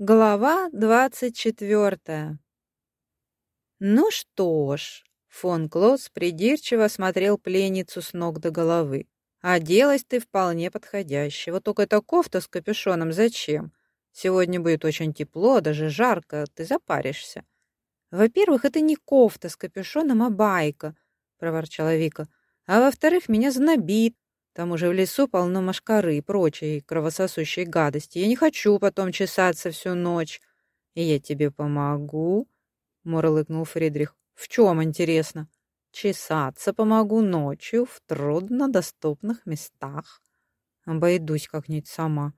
Глава двадцать четвертая. Ну что ж, фон Клотс придирчиво смотрел пленницу с ног до головы. Оделась ты вполне подходяще. Вот только эта кофта с капюшоном зачем? Сегодня будет очень тепло, даже жарко, ты запаришься. Во-первых, это не кофта с капюшоном, а байка, проворчала Вика. А во-вторых, меня знобит. Там уже в лесу полно машкары и прочей кровососущей гадости. Я не хочу потом чесаться всю ночь. И я тебе помогу, — мурлыкнул Фридрих. В чем, интересно? Чесаться помогу ночью в труднодоступных местах. Обойдусь как-нибудь сама.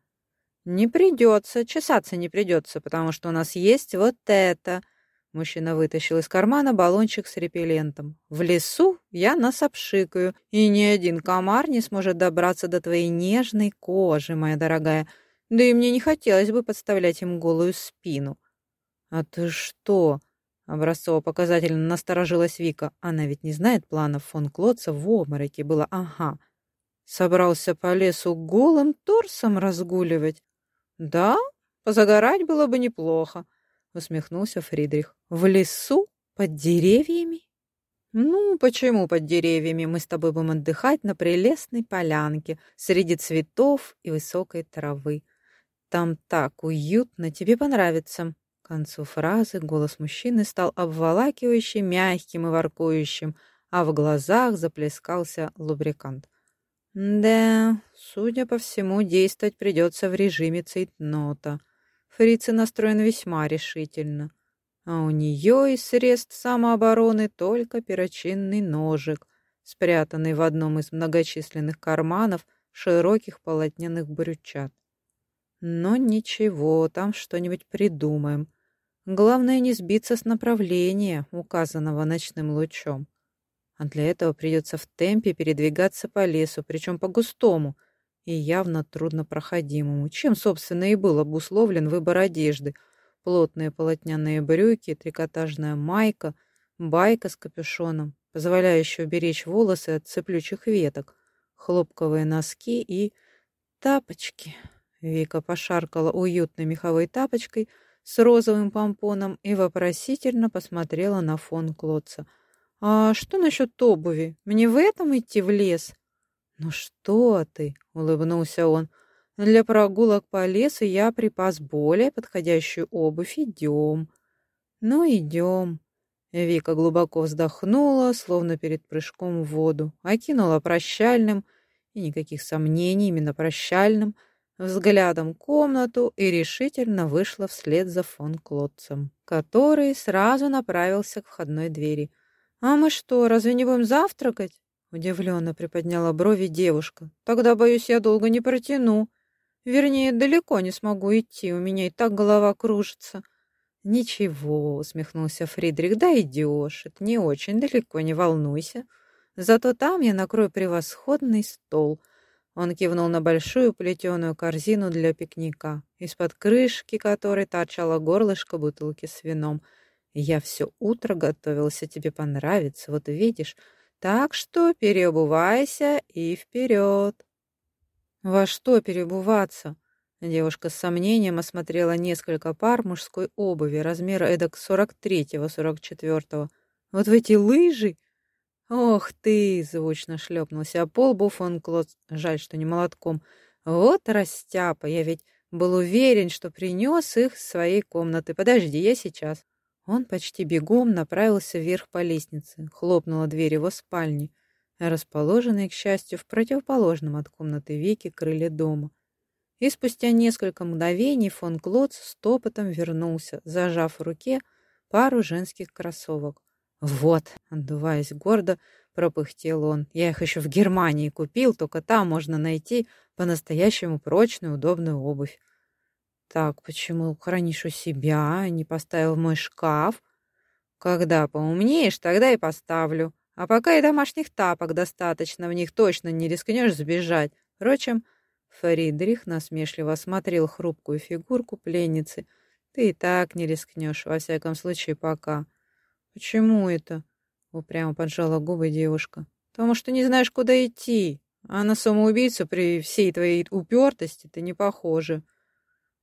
Не придется, чесаться не придется, потому что у нас есть вот это — Мужчина вытащил из кармана баллончик с репеллентом. «В лесу я нас обшикаю, и ни один комар не сможет добраться до твоей нежной кожи, моя дорогая. Да и мне не хотелось бы подставлять им голую спину». «А ты что?» — образцово-показательно насторожилась Вика. Она ведь не знает планов фон Клотца в обмороке. Было «ага». Собрался по лесу голым торсом разгуливать. «Да, позагорать было бы неплохо», — усмехнулся Фридрих. В лесу? Под деревьями? Ну, почему под деревьями? Мы с тобой будем отдыхать на прелестной полянке среди цветов и высокой травы. Там так уютно, тебе понравится. К концу фразы голос мужчины стал обволакивающим, мягким и воркующим, а в глазах заплескался лубрикант. Да, судя по всему, действовать придется в режиме цейтнота. Фрицы настроен весьма решительно а у нее из средств самообороны только перочинный ножик, спрятанный в одном из многочисленных карманов широких полотняных брючат. Но ничего, там что-нибудь придумаем. Главное не сбиться с направления, указанного ночным лучом. А для этого придется в темпе передвигаться по лесу, причем по густому и явно труднопроходимому, чем, собственно, и был обусловлен выбор одежды — плотные полотняные брюки, трикотажная майка, байка с капюшоном, позволяющая уберечь волосы от цеплючих веток, хлопковые носки и тапочки. Вика пошаркала уютной меховой тапочкой с розовым помпоном и вопросительно посмотрела на фон Клотца. «А что насчет обуви? Мне в этом идти в лес?» «Ну что ты?» — улыбнулся он. Для прогулок по лесу я припас более подходящую обувь. Идем. Ну, идем. Вика глубоко вздохнула, словно перед прыжком в воду, окинула прощальным, и никаких сомнений, именно прощальным, взглядом комнату и решительно вышла вслед за фон Клотцем, который сразу направился к входной двери. «А мы что, разве не будем завтракать?» Удивленно приподняла брови девушка. «Тогда, боюсь, я долго не протяну». Вернее, далеко не смогу идти, у меня и так голова кружится. Ничего, усмехнулся Фридрих, да идешь, это не очень далеко, не волнуйся. Зато там я накрою превосходный стол. Он кивнул на большую плетеную корзину для пикника, из-под крышки которой торчало горлышко бутылки с вином. Я все утро готовился, тебе понравится, вот видишь. Так что переобувайся и вперед. Во что перебываться? Девушка с сомнением осмотрела несколько пар мужской обуви размера эдак 43-44. Вот в эти лыжи? Ох ты, звучно шлепнулся о пол Буфон Клод. Жаль, что не молотком. Вот растяпа, я ведь был уверен, что принес их с своей комнаты. Подожди, я сейчас. Он почти бегом направился вверх по лестнице, хлопнула дверь его спальни расположенной, к счастью, в противоположном от комнаты Вики крыле дома. И спустя несколько мгновений фон Клотц стопотом вернулся, зажав в руке пару женских кроссовок. «Вот», — отдуваясь гордо, пропыхтел он, — «я их еще в Германии купил, только там можно найти по-настоящему прочную, удобную обувь». «Так, почему хранишь у себя, а не поставил в мой шкаф?» «Когда поумнеешь, тогда и поставлю», а пока и домашних тапок достаточно, в них точно не рискнешь сбежать. Впрочем, Фридрих насмешливо осмотрел хрупкую фигурку пленницы. Ты и так не рискнешь, во всяком случае, пока. Почему это? Упрямо поджала губы девушка. Потому что не знаешь, куда идти. А на самоубийцу при всей твоей упертости ты не похожа.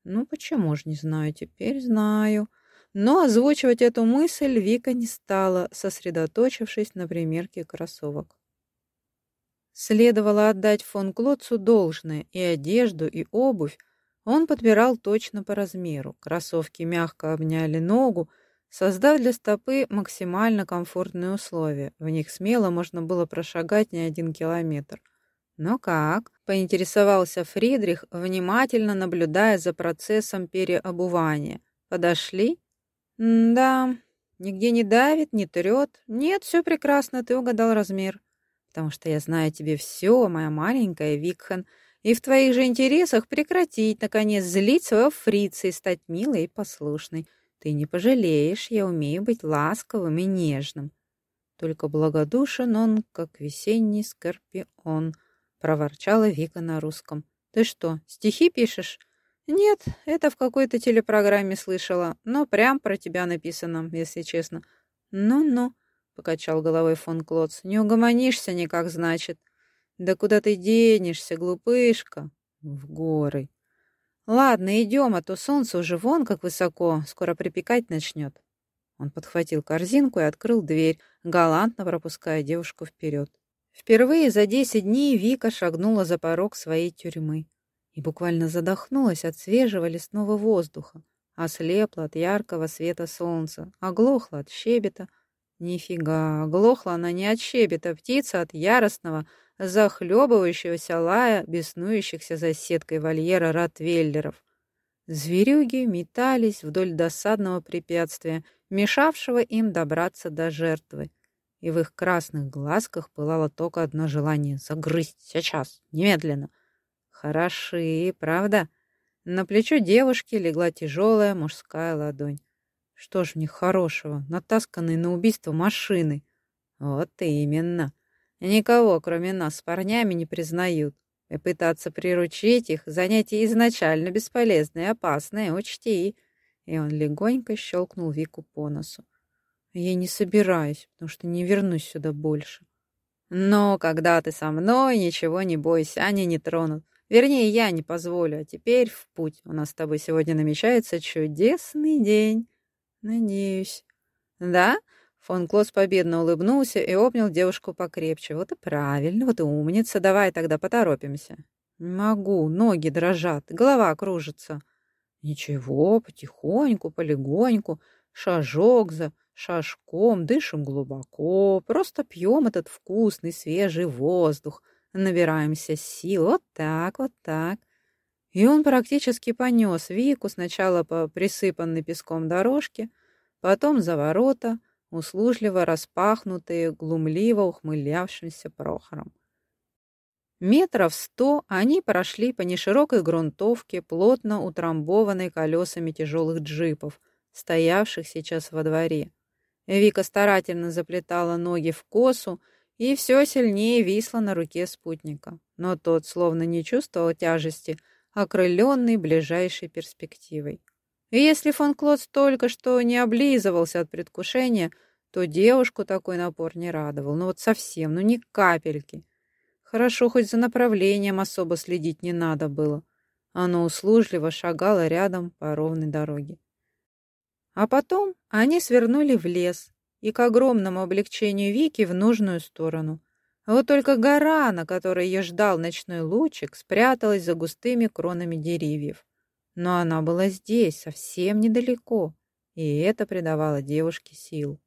Ну, почему же не знаю, теперь знаю. Но озвучивать эту мысль Вика не стала, сосредоточившись на примерке кроссовок. Следовало отдать фон Клотцу должное, и одежду, и обувь он подбирал точно по размеру. Кроссовки мягко обняли ногу, создав для стопы максимально комфортные условия. В них смело можно было прошагать не один километр. «Ну как?» — поинтересовался Фридрих, внимательно наблюдая за процессом переобувания. «Подошли?» «Да, нигде не давит, не трет. Нет, все прекрасно, ты угадал размер. Потому что я знаю тебе все, моя маленькая Викхан, и в твоих же интересах прекратить, наконец, злить своего фрица и стать милой и послушной. Ты не пожалеешь, я умею быть ласковым и нежным. Только благодушен он, как весенний скорпион, проворчала Вика на русском. Ты что, стихи пишешь? «Нет, это в какой-то телепрограмме слышала, но прям про тебя написано, если честно». «Ну-ну», — покачал головой фон Клотц, — «не угомонишься никак, значит». «Да куда ты денешься, глупышка?» «В горы». «Ладно, идем, а то солнце уже вон как высоко, скоро припекать начнет». Он подхватил корзинку и открыл дверь, галантно пропуская девушку вперед. Впервые за десять дней Вика шагнула за порог своей тюрьмы и буквально задохнулась от свежего лесного воздуха, ослепла от яркого света солнца, оглохла от щебета. Нифига, оглохла она не от щебета, птица от яростного, захлебывающегося лая, беснующихся за сеткой вольера ротвейлеров. Зверюги метались вдоль досадного препятствия, мешавшего им добраться до жертвы. И в их красных глазках пылало только одно желание — загрызть сейчас, немедленно — Хороши, правда? На плечо девушки легла тяжелая мужская ладонь. Что ж в них хорошего, натасканные на убийство машины? Вот именно. Никого, кроме нас, с парнями не признают. И пытаться приручить их — занятие изначально бесполезное и опасное, учти. И он легонько щелкнул Вику по носу. Я не собираюсь, потому что не вернусь сюда больше. Но когда ты со мной, ничего не бойся, они не тронут. Вернее, я не позволю, а теперь в путь. У нас с тобой сегодня намечается чудесный день. Надеюсь. Да? Фон Клосс победно улыбнулся и обнял девушку покрепче. Вот и правильно, вот и умница. Давай тогда поторопимся. Не могу, ноги дрожат, голова кружится. Ничего, потихоньку, полегоньку, шажок за шажком, дышим глубоко, просто пьем этот вкусный свежий воздух — Набираемся сил. Вот так, вот так. И он практически понес Вику сначала по присыпанной песком дорожке, потом за ворота, услужливо распахнутые, глумливо ухмылявшимся Прохором. Метров сто они прошли по неширокой грунтовке, плотно утрамбованной колесами тяжелых джипов, стоявших сейчас во дворе. Вика старательно заплетала ноги в косу, и все сильнее висла на руке спутника. Но тот словно не чувствовал тяжести, окрыленный ближайшей перспективой. И если фон Клотс только что не облизывался от предвкушения, то девушку такой напор не радовал. Ну вот совсем, ну ни капельки. Хорошо, хоть за направлением особо следить не надо было. Оно услужливо шагало рядом по ровной дороге. А потом они свернули в лес, и к огромному облегчению Вики в нужную сторону. вот только гора, на которой ее ждал ночной лучик, спряталась за густыми кронами деревьев. Но она была здесь, совсем недалеко, и это придавало девушке сил.